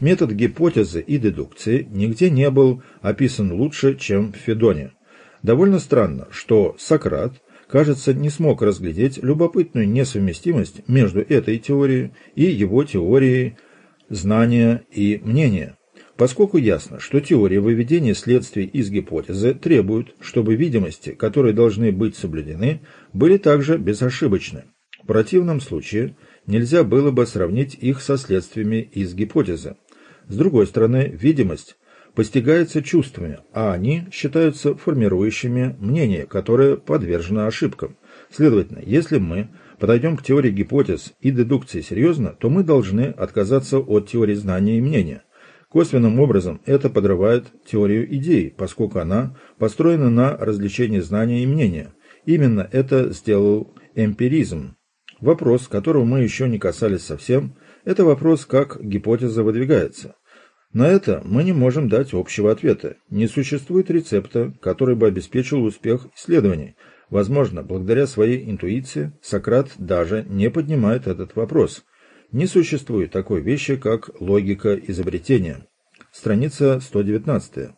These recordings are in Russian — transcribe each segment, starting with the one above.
Метод гипотезы и дедукции нигде не был описан лучше, чем в Федоне. Довольно странно, что Сократ, кажется, не смог разглядеть любопытную несовместимость между этой теорией и его теорией знания и мнения. Поскольку ясно, что теория выведения следствий из гипотезы требует, чтобы видимости, которые должны быть соблюдены, были также безошибочны. В противном случае нельзя было бы сравнить их со следствиями из гипотезы. С другой стороны, видимость постигается чувствами, а они считаются формирующими мнение, которое подвержено ошибкам. Следовательно, если мы подойдем к теории гипотез и дедукции серьезно, то мы должны отказаться от теории знания и мнения. Косвенным образом это подрывает теорию идей, поскольку она построена на развлечении знания и мнения. Именно это сделал эмпиризм. Вопрос, которого мы еще не касались совсем, это вопрос, как гипотеза выдвигается. На это мы не можем дать общего ответа. Не существует рецепта, который бы обеспечил успех исследований. Возможно, благодаря своей интуиции Сократ даже не поднимает этот вопрос. Не существует такой вещи, как логика изобретения. Страница 119.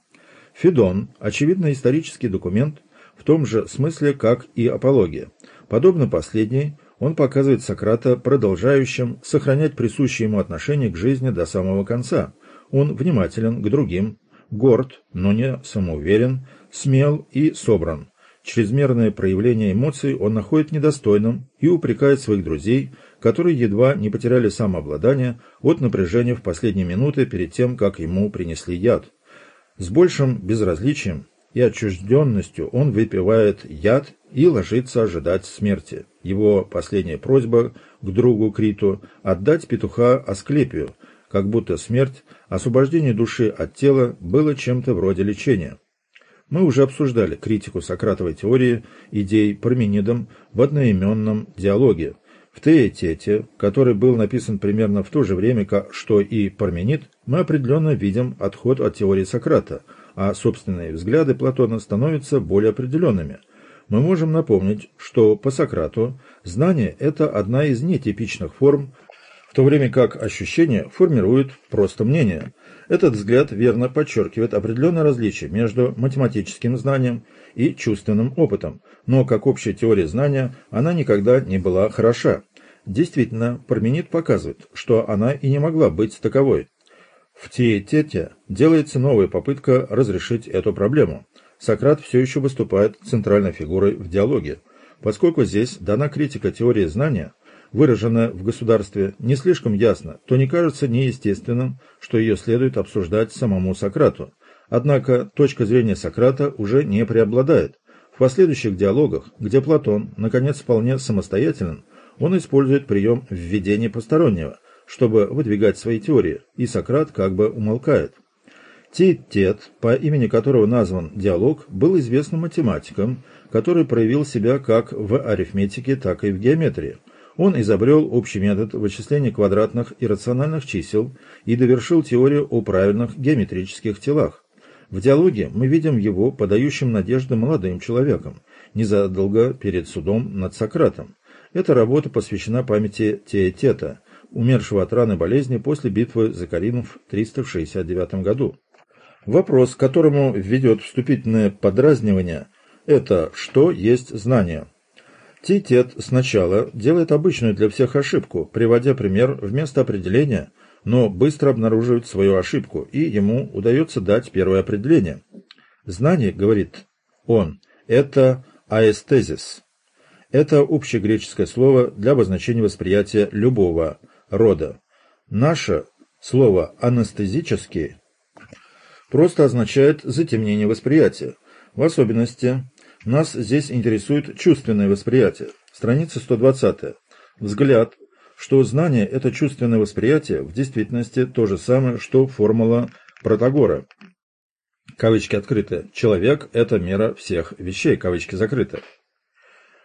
Федон – очевидно исторический документ в том же смысле, как и апология. Подобно последней, он показывает Сократа продолжающим сохранять присущее ему отношение к жизни до самого конца – он внимателен к другим, горд, но не самоуверен, смел и собран. Чрезмерное проявление эмоций он находит недостойным и упрекает своих друзей, которые едва не потеряли самообладание от напряжения в последние минуты перед тем, как ему принесли яд. С большим безразличием и отчужденностью он выпивает яд и ложится ожидать смерти. Его последняя просьба к другу Криту – отдать петуха Асклепию, как будто смерть, освобождение души от тела было чем-то вроде лечения. Мы уже обсуждали критику Сократовой теории идей Парменидом в одноименном диалоге. В Теетете, который был написан примерно в то же время, что и Парменид, мы определенно видим отход от теории Сократа, а собственные взгляды Платона становятся более определенными. Мы можем напомнить, что по Сократу знание – это одна из нетипичных форм в то время как ощущение формирует просто мнение. Этот взгляд верно подчеркивает определенное различие между математическим знанием и чувственным опытом, но как общая теория знания она никогда не была хороша. Действительно, Парменид показывает, что она и не могла быть таковой. В Тиетете делается новая попытка разрешить эту проблему. Сократ все еще выступает центральной фигурой в диалоге. Поскольку здесь дана критика теории знания, выражена в государстве, не слишком ясно, то не кажется неестественным, что ее следует обсуждать самому Сократу. Однако точка зрения Сократа уже не преобладает. В последующих диалогах, где Платон, наконец, вполне самостоятелен, он использует прием введения постороннего, чтобы выдвигать свои теории, и Сократ как бы умолкает. Тит-Тет, по имени которого назван диалог, был известным математиком, который проявил себя как в арифметике, так и в геометрии. Он изобрел общий метод вычисления квадратных и рациональных чисел и довершил теорию о правильных геометрических телах. В диалоге мы видим его подающим надежды молодым человеком, незадолго перед судом над Сократом. Эта работа посвящена памяти Теетета, умершего от раны болезни после битвы за Карину в 369 году. Вопрос, к которому ведет вступительное подразнивание, это «что есть знание?». Титет сначала делает обычную для всех ошибку, приводя пример вместо определения, но быстро обнаруживает свою ошибку, и ему удается дать первое определение. Знание, говорит он, это аэстезис. Это общегреческое слово для обозначения восприятия любого рода. Наше слово «анестезический» просто означает затемнение восприятия. В особенности нас здесь интересует чувственное восприятие. Страница 120. Взгляд, что знание – это чувственное восприятие, в действительности то же самое, что формула Протагора. Кавычки открыты. Человек – это мера всех вещей. Кавычки закрыты.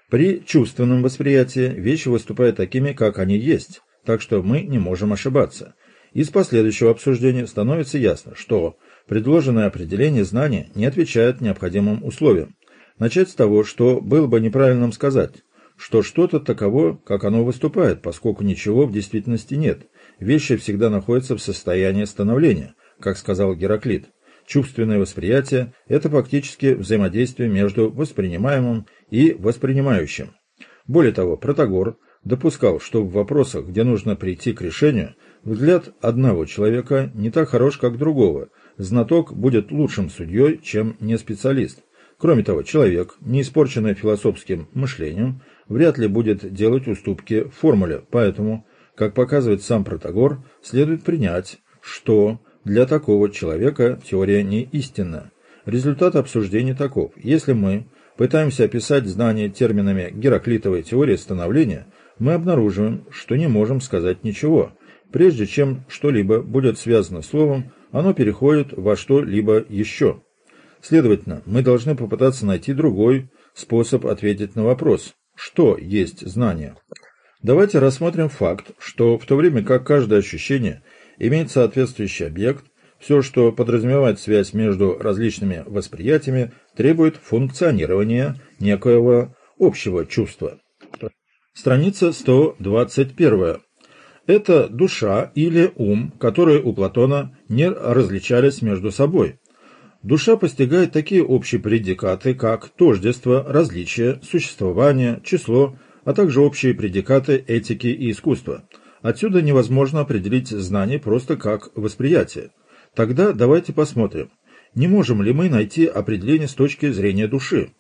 При чувственном восприятии вещи выступают такими, как они есть, так что мы не можем ошибаться. Из последующего обсуждения становится ясно, что предложенное определение знания не отвечает необходимым условиям. Начать с того, что было бы неправильным сказать, что что-то таково, как оно выступает, поскольку ничего в действительности нет. вещи всегда находятся в состоянии становления, как сказал Гераклит. Чувственное восприятие – это фактически взаимодействие между воспринимаемым и воспринимающим. Более того, Протагор допускал, что в вопросах, где нужно прийти к решению, взгляд одного человека не так хорош, как другого. Знаток будет лучшим судьей, чем не специалист. Кроме того, человек, не испорченный философским мышлением, вряд ли будет делать уступки формуле, поэтому, как показывает сам Протагор, следует принять, что для такого человека теория не истинна. Результат обсуждения таков. Если мы пытаемся описать знание терминами Гераклитовой теории становления, мы обнаруживаем, что не можем сказать ничего. Прежде чем что-либо будет связано словом, оно переходит во что-либо еще. Следовательно, мы должны попытаться найти другой способ ответить на вопрос, что есть знание. Давайте рассмотрим факт, что в то время как каждое ощущение имеет соответствующий объект, все, что подразумевает связь между различными восприятиями, требует функционирования некоего общего чувства. Страница 121. Это душа или ум, которые у Платона не различались между собой. Душа постигает такие общие предикаты, как тождество, различие, существование, число, а также общие предикаты этики и искусства. Отсюда невозможно определить знание просто как восприятие. Тогда давайте посмотрим, не можем ли мы найти определение с точки зрения души.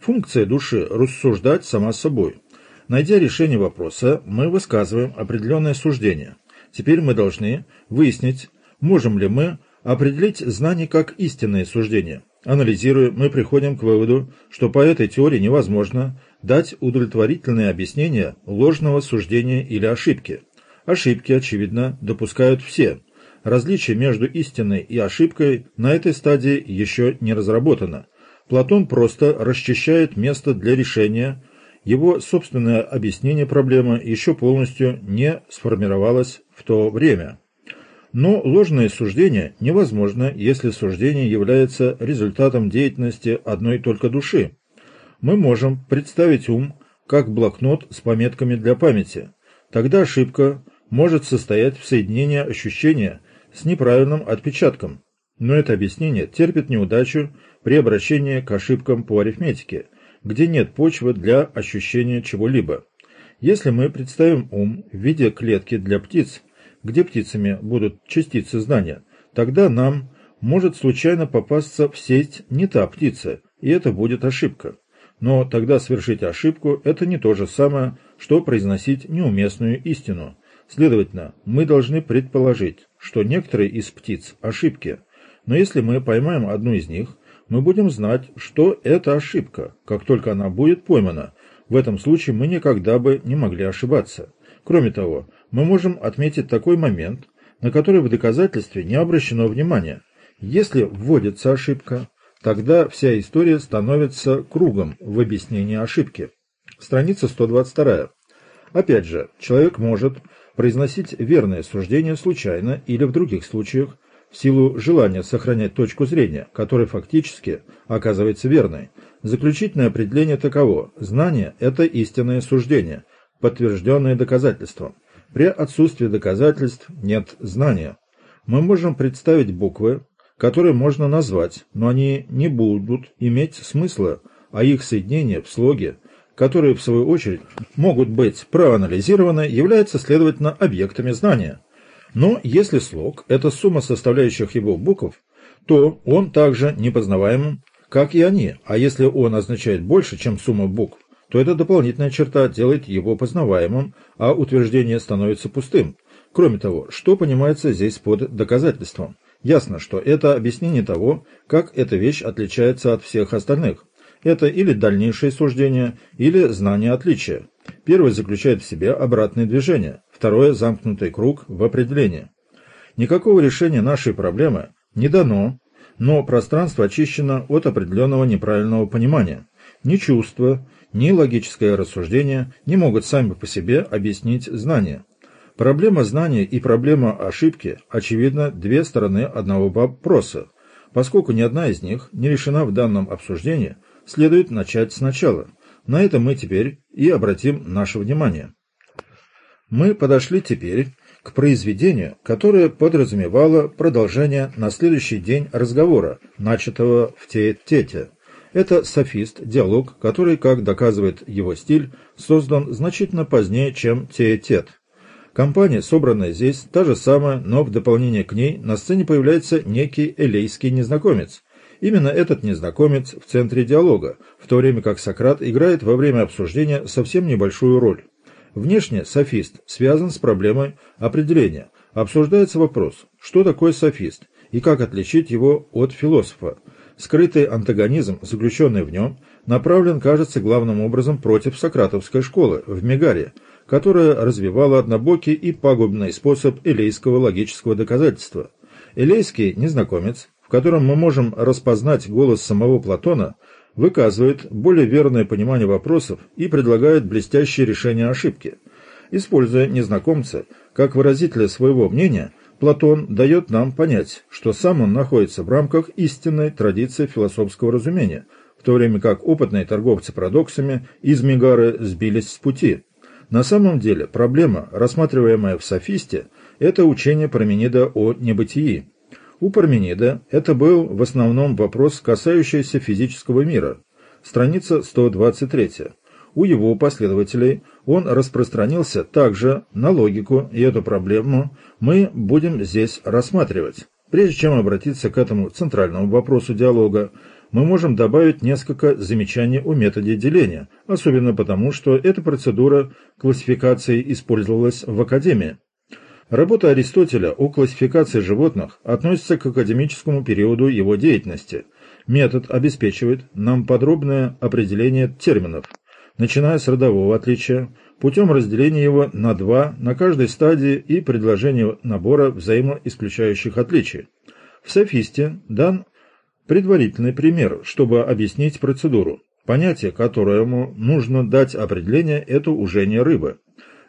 Функция души – рассуждать сама собой – Найдя решение вопроса, мы высказываем определенное суждение. Теперь мы должны выяснить, можем ли мы определить знание как истинное суждение. Анализируя, мы приходим к выводу, что по этой теории невозможно дать удовлетворительное объяснение ложного суждения или ошибки. Ошибки, очевидно, допускают все. Различие между истиной и ошибкой на этой стадии еще не разработано. Платон просто расчищает место для решения – его собственное объяснение проблемы еще полностью не сформировалось в то время. Но ложное суждение невозможно, если суждение является результатом деятельности одной только души. Мы можем представить ум как блокнот с пометками для памяти. Тогда ошибка может состоять в соединении ощущения с неправильным отпечатком. Но это объяснение терпит неудачу при обращении к ошибкам по арифметике – где нет почвы для ощущения чего-либо. Если мы представим ум в виде клетки для птиц, где птицами будут частицы знания, тогда нам может случайно попасться в сеть не та птица, и это будет ошибка. Но тогда совершить ошибку – это не то же самое, что произносить неуместную истину. Следовательно, мы должны предположить, что некоторые из птиц – ошибки. Но если мы поймаем одну из них – мы будем знать, что это ошибка, как только она будет поймана. В этом случае мы никогда бы не могли ошибаться. Кроме того, мы можем отметить такой момент, на который в доказательстве не обращено внимания. Если вводится ошибка, тогда вся история становится кругом в объяснении ошибки. Страница 122. Опять же, человек может произносить верное суждение случайно или в других случаях в силу желания сохранять точку зрения, которая фактически оказывается верной. Заключительное определение таково – знание – это истинное суждение, подтвержденное доказательством. При отсутствии доказательств нет знания. Мы можем представить буквы, которые можно назвать, но они не будут иметь смысла, а их соединение в слоге, которые в свою очередь могут быть проанализированы, являются, следовательно, объектами знания – но если слог – это сумма составляющих его букв, то он также непознаваемым, как и они, а если он означает больше, чем сумма букв, то эта дополнительная черта делает его познаваемым, а утверждение становится пустым. Кроме того, что понимается здесь под доказательством? Ясно, что это объяснение того, как эта вещь отличается от всех остальных. Это или дальнейшее суждение, или знание отличия. Первое заключает в себе обратное движение, Второе – замкнутый круг в определении. Никакого решения нашей проблемы не дано, но пространство очищено от определенного неправильного понимания. Ни чувство, ни логическое рассуждение не могут сами по себе объяснить знание. Проблема знания и проблема ошибки, очевидно, две стороны одного вопроса. Поскольку ни одна из них не решена в данном обсуждении, следует начать сначала. На это мы теперь и обратим наше внимание. Мы подошли теперь к произведению, которое подразумевало продолжение на следующий день разговора, начатого в Теет-Тете. Это софист, диалог, который, как доказывает его стиль, создан значительно позднее, чем Теет-Тет. Компания, собранная здесь, та же самая, но в дополнение к ней на сцене появляется некий элейский незнакомец. Именно этот незнакомец в центре диалога, в то время как Сократ играет во время обсуждения совсем небольшую роль. Внешне софист связан с проблемой определения. Обсуждается вопрос, что такое софист и как отличить его от философа. Скрытый антагонизм, заключенный в нем, направлен, кажется, главным образом против сократовской школы в Мегаре, которая развивала однобокий и пагубный способ элейского логического доказательства. Элейский незнакомец, в котором мы можем распознать голос самого Платона, выказывает более верное понимание вопросов и предлагает блестящее решение ошибки. Используя незнакомца как выразителя своего мнения – Платон дает нам понять, что сам он находится в рамках истинной традиции философского разумения, в то время как опытные торговцы парадоксами из Мегары сбились с пути. На самом деле проблема, рассматриваемая в софисте, это учение Парменида о небытии. У Парменида это был в основном вопрос, касающийся физического мира. Страница 123. У его последователей он распространился также на логику, и эту проблему мы будем здесь рассматривать. Прежде чем обратиться к этому центральному вопросу диалога, мы можем добавить несколько замечаний о методе деления, особенно потому, что эта процедура классификации использовалась в Академии. Работа Аристотеля о классификации животных относится к академическому периоду его деятельности. Метод обеспечивает нам подробное определение терминов – начиная с родового отличия, путем разделения его на два на каждой стадии и предложения набора взаимоисключающих отличий. В софисте дан предварительный пример, чтобы объяснить процедуру. Понятие, которому нужно дать определение, это ужение рыбы.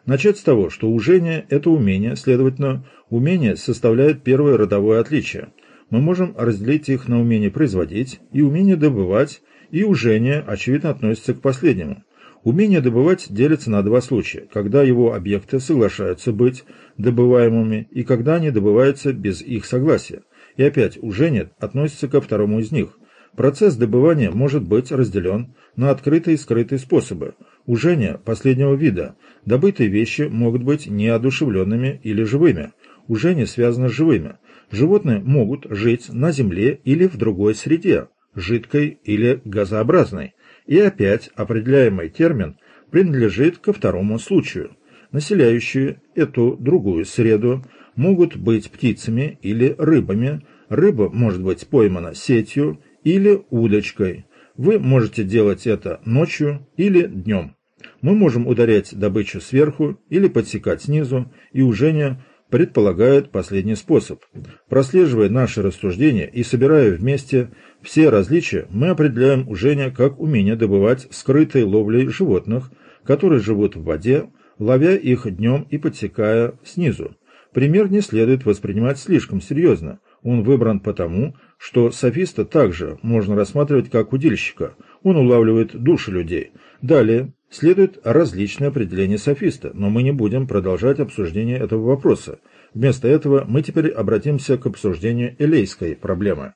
Начать с того, что ужение – это умение, следовательно, умение составляет первое родовое отличие. Мы можем разделить их на умение производить и умение добывать, и ужение, очевидно, относится к последнему. Умение добывать делится на два случая, когда его объекты соглашаются быть добываемыми и когда они добываются без их согласия. И опять ужение относится ко второму из них. Процесс добывания может быть разделен на открытые и скрытые способы. Ужение последнего вида. Добытые вещи могут быть неодушевленными или живыми. Ужение связано с живыми. Животные могут жить на земле или в другой среде, жидкой или газообразной. И опять определяемый термин принадлежит ко второму случаю. Населяющие эту другую среду могут быть птицами или рыбами, рыба может быть поймана сетью или удочкой. Вы можете делать это ночью или днем. Мы можем ударять добычу сверху или подсекать снизу, и ужение предполагает последний способ. Прослеживая наши рассуждения и собирая вместе все различия, мы определяем ужение как умение добывать скрытой ловлей животных, которые живут в воде, ловя их днем и подсекая снизу. Пример не следует воспринимать слишком серьезно. Он выбран потому, что софиста также можно рассматривать как удильщика. Он улавливает души людей. Далее, Следует различные определения софиста, но мы не будем продолжать обсуждение этого вопроса. Вместо этого мы теперь обратимся к обсуждению элейской проблемы.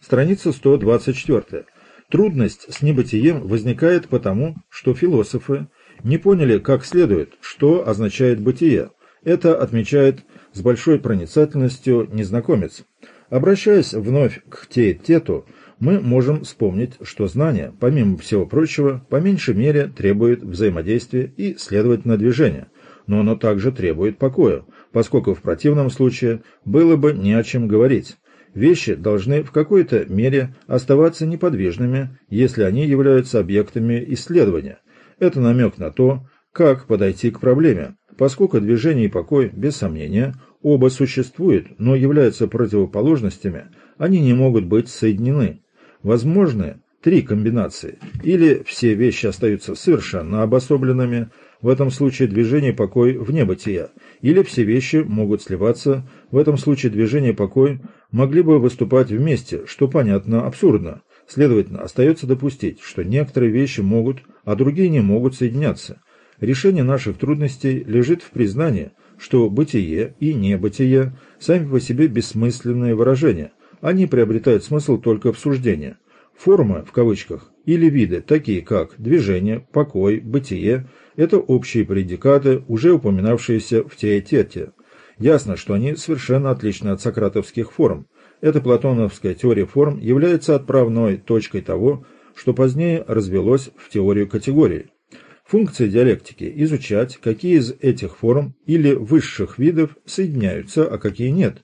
Страница 124. Трудность с небытием возникает потому, что философы не поняли как следует, что означает бытие. Это отмечает с большой проницательностью незнакомец. Обращаясь вновь к Теетету, мы можем вспомнить, что знание, помимо всего прочего, по меньшей мере требует взаимодействия и, следовательно, движения, но оно также требует покоя, поскольку в противном случае было бы не о чем говорить. Вещи должны в какой-то мере оставаться неподвижными, если они являются объектами исследования. Это намек на то, как подойти к проблеме, поскольку движение и покой, без сомнения, оба существуют, но являются противоположностями, они не могут быть соединены. Возможны три комбинации. Или все вещи остаются совершенно обособленными, в этом случае движение покой вне бытия, или все вещи могут сливаться, в этом случае движение покой могли бы выступать вместе, что понятно абсурдно. Следовательно, остается допустить, что некоторые вещи могут, а другие не могут соединяться. Решение наших трудностей лежит в признании, что бытие и небытие сами по себе бессмысленные выражения, они приобретают смысл только в суждении. Формы, в кавычках, или виды, такие как движение, покой, бытие, это общие предикаты, уже упоминавшиеся в теотете. Ясно, что они совершенно отличны от сократовских форм. Эта платоновская теория форм является отправной точкой того, что позднее развелось в теорию категорий. Функция диалектики – изучать, какие из этих форм или высших видов соединяются, а какие нет.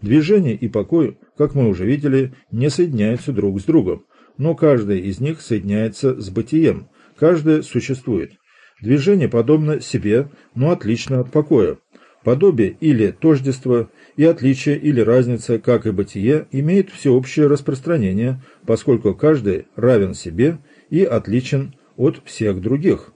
Движение и покой, как мы уже видели, не соединяются друг с другом, но каждая из них соединяется с бытием, каждая существует. Движение подобно себе, но отлично от покоя. Подобие или тождество и отличие или разница, как и бытие, имеет всеобщее распространение, поскольку каждый равен себе и отличен от всех других.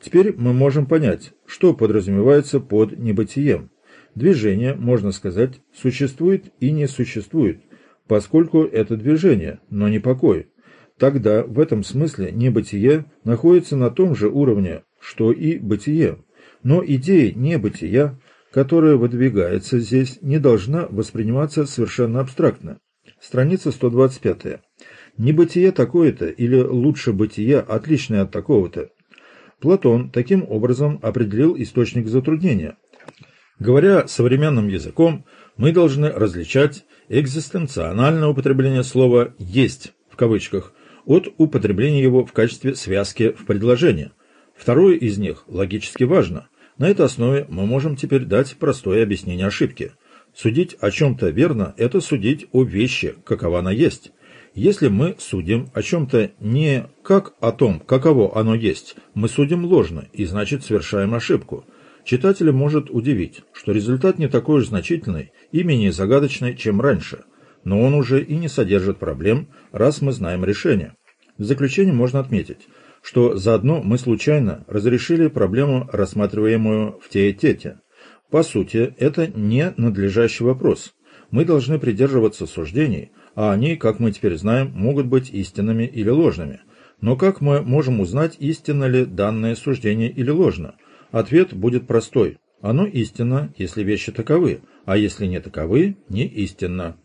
Теперь мы можем понять, что подразумевается под небытием. Движение, можно сказать, существует и не существует, поскольку это движение, но не покой. Тогда в этом смысле небытие находится на том же уровне, что и бытие. Но идея небытия которая выдвигается здесь, не должна восприниматься совершенно абстрактно. Страница 125. Небытие такое-то или лучше бытие, отличное от такого-то. Платон таким образом определил источник затруднения. Говоря современным языком, мы должны различать экзистенциональное употребление слова «есть» в кавычках от употребления его в качестве связки в предложении. Второе из них логически важно. На этой основе мы можем теперь дать простое объяснение ошибки. Судить о чем-то верно – это судить о вещи, какова она есть. Если мы судим о чем-то не как о том, каково оно есть, мы судим ложно и, значит, совершаем ошибку. Читателя может удивить, что результат не такой уж значительный и менее загадочный, чем раньше, но он уже и не содержит проблем, раз мы знаем решение. В заключение можно отметить – что заодно мы случайно разрешили проблему, рассматриваемую в теотете. По сути, это не надлежащий вопрос. Мы должны придерживаться суждений, а они, как мы теперь знаем, могут быть истинными или ложными. Но как мы можем узнать, истинно ли данное суждение или ложно? Ответ будет простой. Оно истинно, если вещи таковы, а если не таковы, не истинно.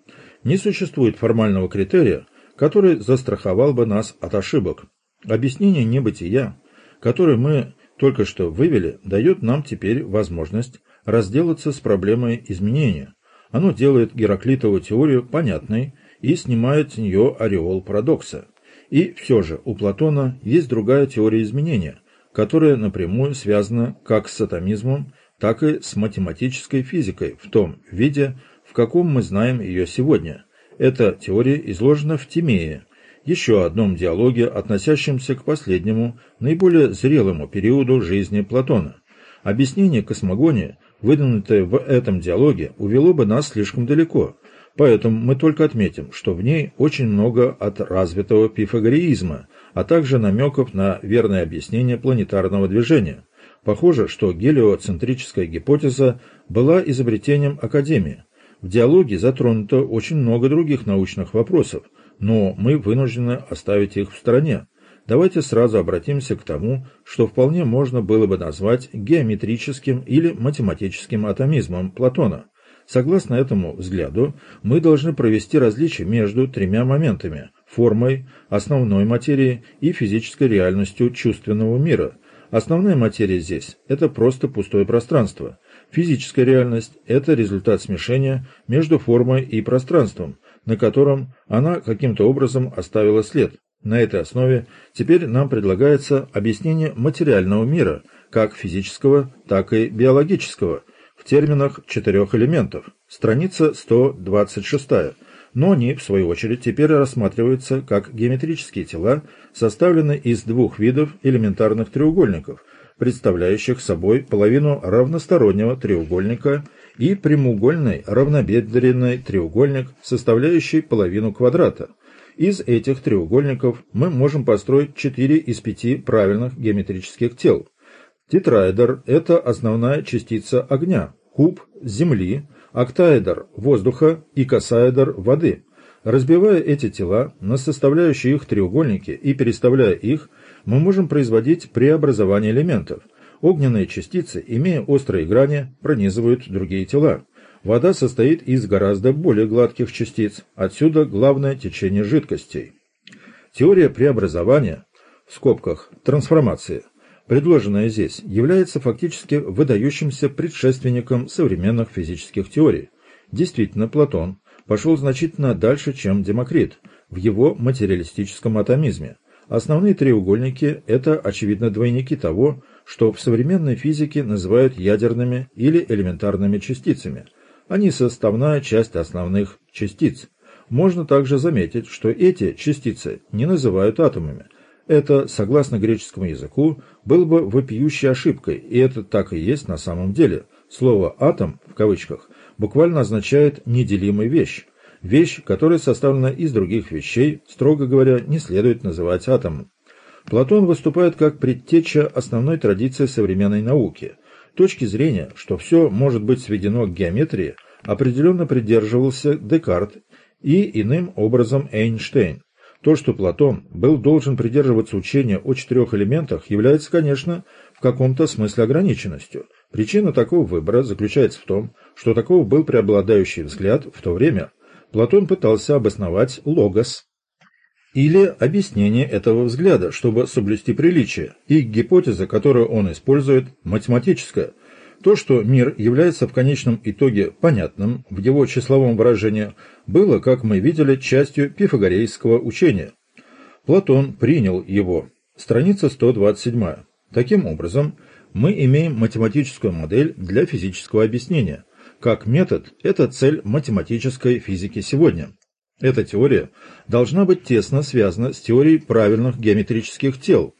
Не существует формального критерия, который застраховал бы нас от ошибок. Объяснение небытия, которое мы только что вывели, дает нам теперь возможность разделаться с проблемой изменения. Оно делает Гераклитову теорию понятной и снимает с нее ореол парадокса. И все же у Платона есть другая теория изменения, которая напрямую связана как с атомизмом, так и с математической физикой в том виде, в каком мы знаем ее сегодня. Эта теория изложена в Тимее, еще одном диалоге, относящемся к последнему, наиболее зрелому периоду жизни Платона. Объяснение космогонии, выдвинутое в этом диалоге, увело бы нас слишком далеко, поэтому мы только отметим, что в ней очень много от развитого пифагореизма, а также намеков на верное объяснение планетарного движения. Похоже, что гелиоцентрическая гипотеза была изобретением Академии. В диалоге затронуто очень много других научных вопросов, но мы вынуждены оставить их в стороне. Давайте сразу обратимся к тому, что вполне можно было бы назвать геометрическим или математическим атомизмом Платона. Согласно этому взгляду, мы должны провести различие между тремя моментами – формой, основной материей и физической реальностью чувственного мира. Основная материя здесь – это просто пустое пространство. Физическая реальность – это результат смешения между формой и пространством – на котором она каким-то образом оставила след. На этой основе теперь нам предлагается объяснение материального мира, как физического, так и биологического, в терминах четырех элементов. Страница 126. Но они, в свою очередь, теперь рассматриваются как геометрические тела, составленные из двух видов элементарных треугольников, представляющих собой половину равностороннего треугольника – и прямоугольный равнобедренный треугольник, составляющий половину квадрата. Из этих треугольников мы можем построить 4 из 5 правильных геометрических тел. Тетраэдр – это основная частица огня, куб – земли, октаэдр – воздуха и косаэдр – воды. Разбивая эти тела на составляющие их треугольники и переставляя их, мы можем производить преобразование элементов – Огненные частицы, имея острые грани, пронизывают другие тела. Вода состоит из гораздо более гладких частиц, отсюда главное течение жидкостей. Теория преобразования, в скобках трансформации, предложенная здесь, является фактически выдающимся предшественником современных физических теорий. Действительно, Платон пошел значительно дальше, чем Демокрит, в его материалистическом атомизме. Основные треугольники – это, очевидно, двойники того, что в современной физике называют ядерными или элементарными частицами. Они составная часть основных частиц. Можно также заметить, что эти частицы не называют атомами. Это, согласно греческому языку, было бы вопиющей ошибкой, и это так и есть на самом деле. Слово «атом» в кавычках буквально означает «неделимая вещь». Вещь, которая составлена из других вещей, строго говоря, не следует называть атомом. Платон выступает как предтеча основной традиции современной науки. Точки зрения, что все может быть сведено к геометрии, определенно придерживался Декарт и иным образом Эйнштейн. То, что Платон был должен придерживаться учения о четырех элементах, является, конечно, в каком-то смысле ограниченностью. Причина такого выбора заключается в том, что такого был преобладающий взгляд в то время. Платон пытался обосновать логос, или объяснение этого взгляда, чтобы соблюсти приличие, и гипотеза, которую он использует, математическая – то, что мир является в конечном итоге понятным в его числовом выражении, было, как мы видели, частью пифагорейского учения. Платон принял его. Страница 127. Таким образом, мы имеем математическую модель для физического объяснения. Как метод – это цель математической физики сегодня. Эта теория должна быть тесно связана с теорией правильных геометрических тел,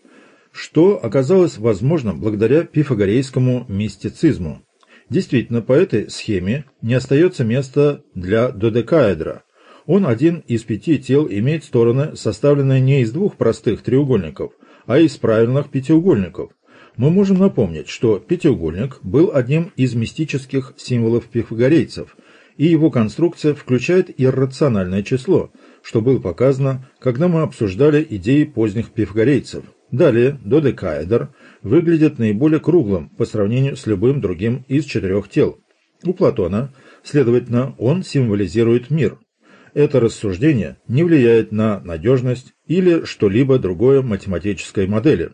что оказалось возможным благодаря пифагорейскому мистицизму. Действительно, по этой схеме не остается места для додекаэдра. Он один из пяти тел имеет стороны, составленные не из двух простых треугольников, а из правильных пятиугольников. Мы можем напомнить, что пятиугольник был одним из мистических символов пифагорейцев, и его конструкция включает иррациональное число, что было показано, когда мы обсуждали идеи поздних пифагорейцев – Далее додекаэдр выглядит наиболее круглым по сравнению с любым другим из четырех тел. У Платона, следовательно, он символизирует мир. Это рассуждение не влияет на надежность или что-либо другое математической модели.